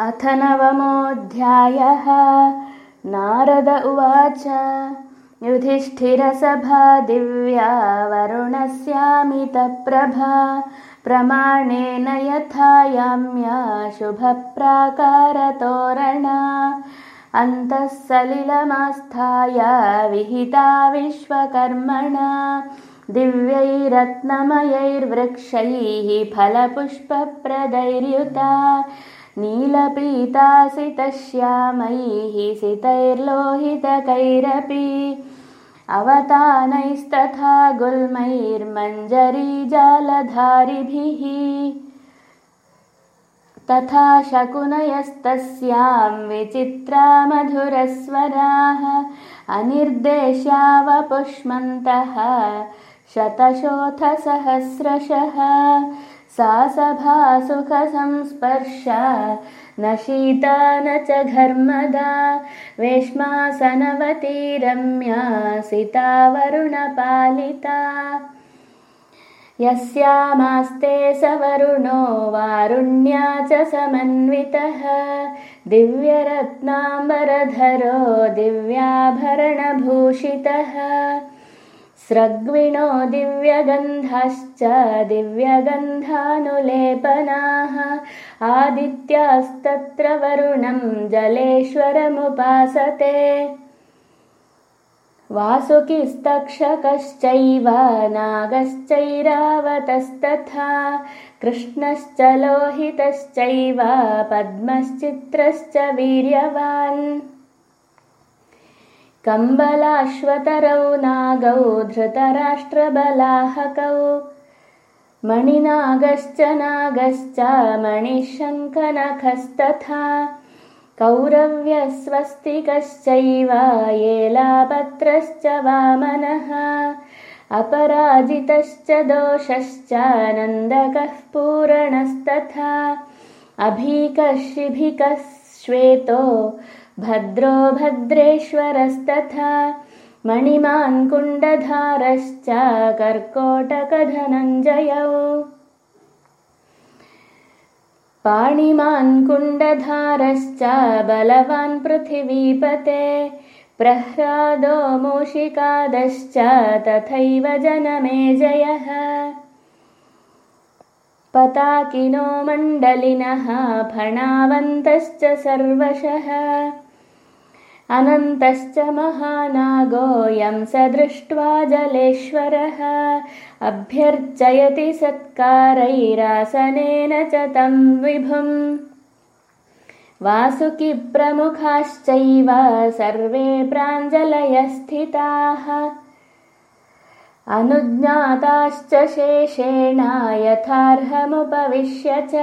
अथ नवमोऽध्यायः। नारद उवाच युधिष्ठिरसभा दिव्या वरुणस्यामितप्रभा प्रमाणेन यथा याम्या शुभप्राकारतोरणा। अन्तः सलिलमास्थाय विहिता विश्वकर्मणा। दिव्यैरत्नमयैर्वृक्षैः फलपुष्पप्रदैर्युता नीलपीतासितश्यामैः सितैर्लोहितकैरपि अवतानैस्तथा गुल्मैर्मञ्जरीजालधारिभिः तथा शकुनयस्तस्यां विचित्रा मधुरस्वराः अनिर्देश्यावपुष्मन्तः शतशोथसहस्रशः सा सभा सुखसंस्पर्श न शीता न च घर्मदा वेश्मासनवती रम्या सिता वरुणपालिता। यस्यामास्ते स वरुणो वारुण्या च समन्वितः। दिव्यरत्नाम्बरधरो दिव्याभरणभूषितः स्रग्विणो दिव्यगन्धाश्च दिव्यगन्धानुलेपनाः। आदित्यास्तत्र वरुणं जलेश्वरमुपासते। वासुकिस्तक्षकश्चैव नागश्चैरावतस्तथा। कृष्णश्च लोहितश्चैव पद्मश्चित्रश्च वीर्यवान् कम्बलाश्वतरौ नागौ धृतराष्ट्रबलाहकौ। मणिनागश्च नागश्च मणिशङ्खनखस्तथा। कौरव्यस्वस्तिकश्चैव येलापत्रश्च वामनः। अपराजितश्च दोषश्च नन्दकः पूरणस्तथा। अभीकशिभिकः श्वेतो भद्रो भद्रेश्वरस्तथा मणिमान्कुण्डधारश्च कर्कोटकधनञ्जयौ पाणिमान्कुण्डधारश्च बलवान् पृथिवीपते प्रह्लादो मूषिकादश्च तथैव जनमेजयः पताकिनो मण्डलिनः फणावन्तश्च सर्वशः अनन्तश्च महानागोऽयं स दृष्ट्वा जलेश्वरः। अभ्यर्चयति सत्कारैरासनेन च तं विभुम् वासुकिप्रमुखाश्चैव सर्वे प्राञ्जलयस्थिताः। अनुज्ञाताश्च शेषेण यथार्हमुपविश्य च